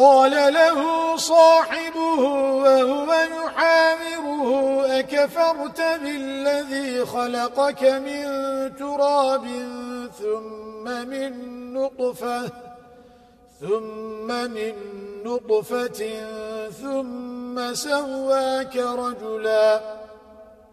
قال له صاحبه وهو يحامره أكفرت بالذي خلقك من تراب ثم من نطفة ثم من نطفة ثم سواك رجلاً.